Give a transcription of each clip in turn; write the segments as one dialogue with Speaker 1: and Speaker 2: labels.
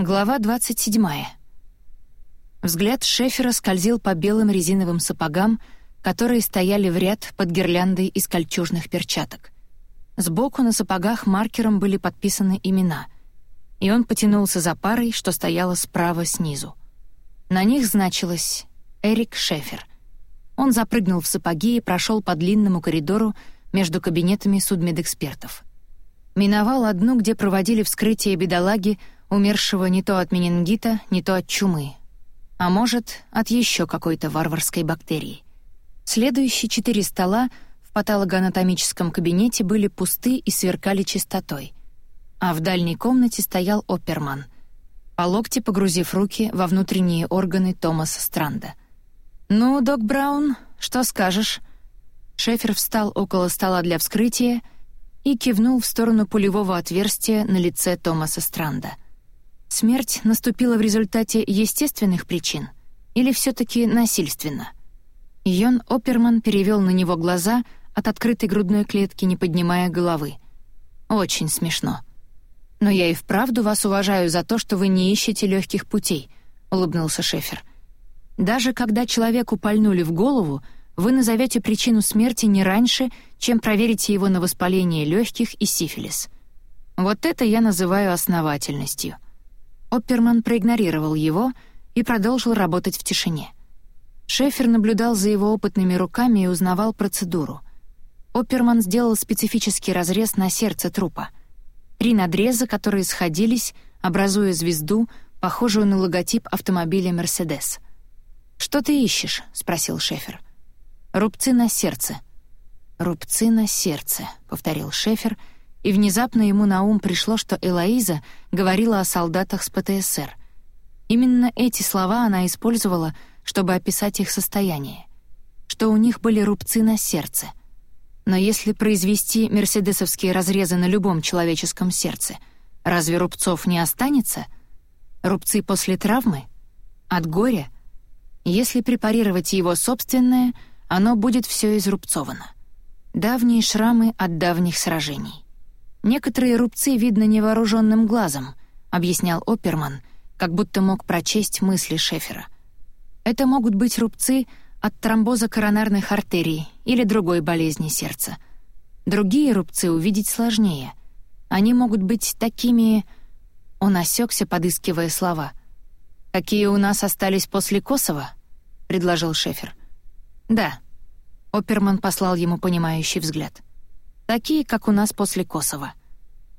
Speaker 1: Глава 27. Взгляд Шефера скользил по белым резиновым сапогам, которые стояли в ряд под гирляндой из кольчужных перчаток. Сбоку на сапогах маркером были подписаны имена, и он потянулся за парой, что стояла справа снизу. На них значилось «Эрик Шефер». Он запрыгнул в сапоги и прошел по длинному коридору между кабинетами судмедэкспертов. Миновал одну, где проводили вскрытие бедолаги, умершего не то от менингита, не то от чумы. А может, от еще какой-то варварской бактерии. Следующие четыре стола в патологоанатомическом кабинете были пусты и сверкали чистотой. А в дальней комнате стоял оперман, по локте погрузив руки во внутренние органы Томаса Странда. «Ну, док Браун, что скажешь?» Шефер встал около стола для вскрытия и кивнул в сторону пулевого отверстия на лице Томаса Странда — Смерть наступила в результате естественных причин или все таки насильственно? Йон Оперман перевел на него глаза от открытой грудной клетки, не поднимая головы. «Очень смешно. Но я и вправду вас уважаю за то, что вы не ищете легких путей», — улыбнулся Шефер. «Даже когда человеку пальнули в голову, вы назовете причину смерти не раньше, чем проверите его на воспаление легких и сифилис. Вот это я называю основательностью». Опперман проигнорировал его и продолжил работать в тишине. Шефер наблюдал за его опытными руками и узнавал процедуру. Опперман сделал специфический разрез на сердце трупа. Три надреза, которые сходились, образуя звезду, похожую на логотип автомобиля «Мерседес». «Что ты ищешь?» — спросил Шефер. «Рубцы на сердце». «Рубцы на сердце», — повторил Шефер — и внезапно ему на ум пришло, что Элоиза говорила о солдатах с ПТСР. Именно эти слова она использовала, чтобы описать их состояние. Что у них были рубцы на сердце. Но если произвести мерседесовские разрезы на любом человеческом сердце, разве рубцов не останется? Рубцы после травмы? От горя? Если препарировать его собственное, оно будет все изрубцовано. Давние шрамы от давних сражений. «Некоторые рубцы видно невооруженным глазом», — объяснял Оперман, как будто мог прочесть мысли Шефера. «Это могут быть рубцы от тромбоза коронарных артерий или другой болезни сердца. Другие рубцы увидеть сложнее. Они могут быть такими...» Он осекся, подыскивая слова. «Какие у нас остались после Косово?» — предложил Шефер. «Да». Оперман послал ему понимающий взгляд. Такие, как у нас после Косово.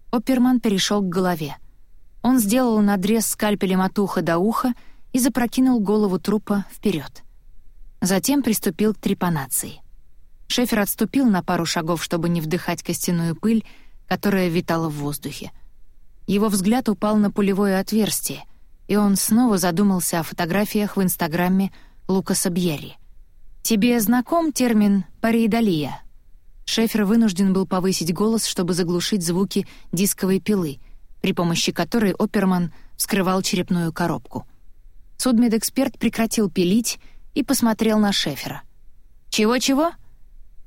Speaker 1: Оперман перешел к голове. Он сделал надрез скальпелем от уха до уха и запрокинул голову трупа вперед. Затем приступил к трепанации. Шефер отступил на пару шагов, чтобы не вдыхать костяную пыль, которая витала в воздухе. Его взгляд упал на пулевое отверстие, и он снова задумался о фотографиях в Инстаграме Лукаса Бьерри. «Тебе знаком термин «пареидолия»?» Шефер вынужден был повысить голос, чтобы заглушить звуки дисковой пилы, при помощи которой Оперман вскрывал черепную коробку. Судмедэксперт прекратил пилить и посмотрел на Шефера. «Чего-чего?»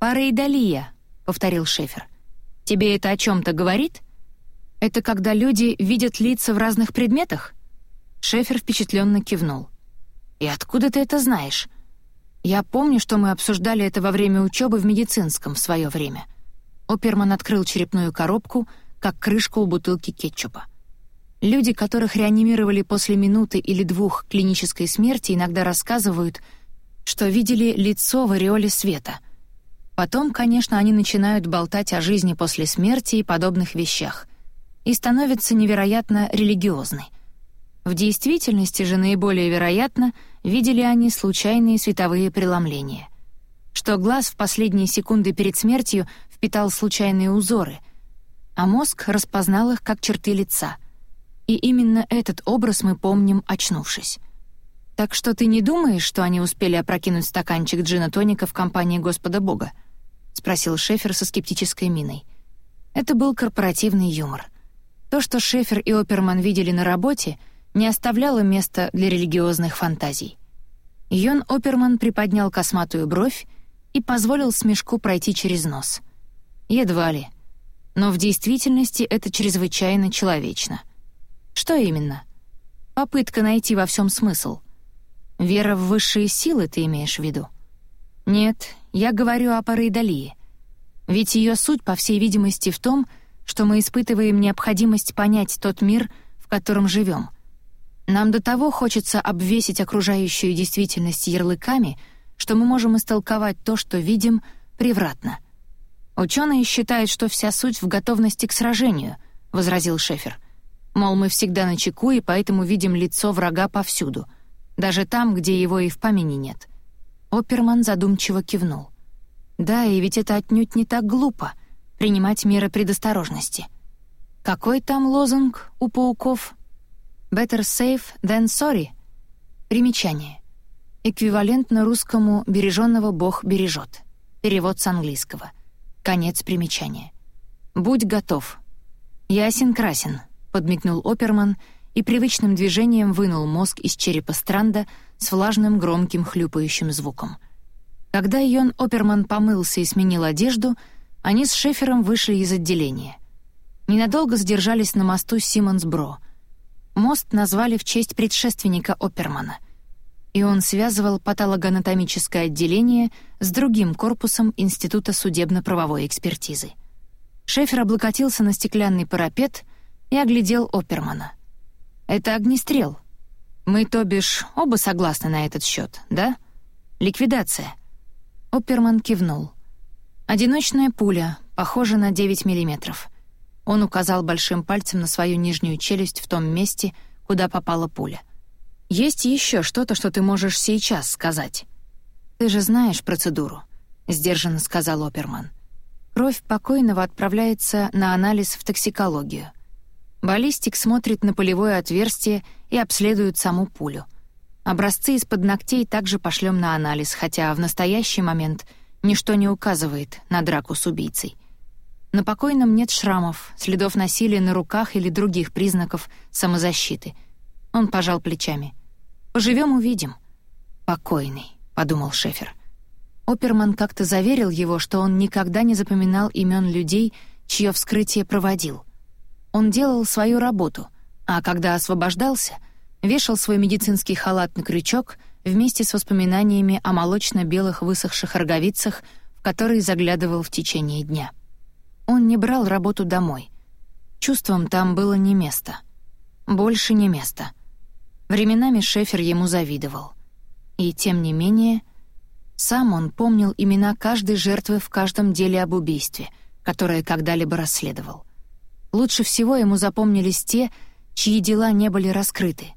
Speaker 1: «Параидолия», — повторил Шефер. «Тебе это о чем то говорит?» «Это когда люди видят лица в разных предметах?» Шефер впечатленно кивнул. «И откуда ты это знаешь?» Я помню, что мы обсуждали это во время учебы в медицинском в свое время. Оперман открыл черепную коробку, как крышку у бутылки кетчупа. Люди, которых реанимировали после минуты или двух клинической смерти, иногда рассказывают, что видели лицо в ореоле света. Потом, конечно, они начинают болтать о жизни после смерти и подобных вещах. И становятся невероятно религиозны. В действительности же наиболее вероятно — видели они случайные световые преломления. Что глаз в последние секунды перед смертью впитал случайные узоры, а мозг распознал их как черты лица. И именно этот образ мы помним, очнувшись. «Так что ты не думаешь, что они успели опрокинуть стаканчик джина-тоника в компании Господа Бога?» — спросил Шефер со скептической миной. Это был корпоративный юмор. То, что Шефер и Оперман видели на работе — не оставляло места для религиозных фантазий. Йон Оперман приподнял косматую бровь и позволил смешку пройти через нос. Едва ли. Но в действительности это чрезвычайно человечно. Что именно? Попытка найти во всем смысл. Вера в высшие силы ты имеешь в виду? Нет, я говорю о параидолии. Ведь ее суть, по всей видимости, в том, что мы испытываем необходимость понять тот мир, в котором живем. Нам до того хочется обвесить окружающую действительность ярлыками, что мы можем истолковать то, что видим, превратно. Ученые считают, что вся суть в готовности к сражению, возразил Шефер. Мол, мы всегда на чеку и поэтому видим лицо врага повсюду, даже там, где его и в помине нет. Оперман задумчиво кивнул. Да, и ведь это отнюдь не так глупо — принимать меры предосторожности. Какой там лозунг у пауков? «Better safe than sorry». Примечание. Эквивалентно русскому «береженного Бог бережет». Перевод с английского. Конец примечания. «Будь готов». «Ясен-красен», — подмигнул Оперман и привычным движением вынул мозг из черепа Странда с влажным громким хлюпающим звуком. Когда Йон Оперман помылся и сменил одежду, они с Шефером вышли из отделения. Ненадолго задержались на мосту Симмонсбро. Мост назвали в честь предшественника Опермана. И он связывал патологоанатомическое отделение с другим корпусом Института судебно-правовой экспертизы. Шефер облокотился на стеклянный парапет и оглядел Опермана. «Это огнестрел. Мы, то бишь, оба согласны на этот счет, да? Ликвидация». Оперман кивнул. «Одиночная пуля, похожа на 9 миллиметров». Он указал большим пальцем на свою нижнюю челюсть в том месте, куда попала пуля. «Есть еще что-то, что ты можешь сейчас сказать?» «Ты же знаешь процедуру», — сдержанно сказал Оперман. «Кровь покойного отправляется на анализ в токсикологию. Баллистик смотрит на полевое отверстие и обследует саму пулю. Образцы из-под ногтей также пошлем на анализ, хотя в настоящий момент ничто не указывает на драку с убийцей. На покойном нет шрамов, следов насилия на руках или других признаков самозащиты. Он пожал плечами. «Поживем — увидим». «Покойный», — подумал Шефер. Оперман как-то заверил его, что он никогда не запоминал имен людей, чье вскрытие проводил — он делал свою работу, а когда освобождался, вешал свой медицинский халат на крючок вместе с воспоминаниями о молочно-белых высохших роговицах, в которые заглядывал в течение дня. Он не брал работу домой. Чувством там было не место. Больше не место. Временами Шефер ему завидовал. И тем не менее, сам он помнил имена каждой жертвы в каждом деле об убийстве, которое когда-либо расследовал — Лучше всего ему запомнились те, чьи дела не были раскрыты.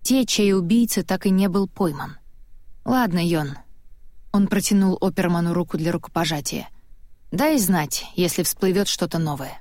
Speaker 1: Те, чей убийца так и не был пойман. «Ладно, Йон». Он протянул Оперману руку для рукопожатия. «Дай знать, если всплывет что-то новое».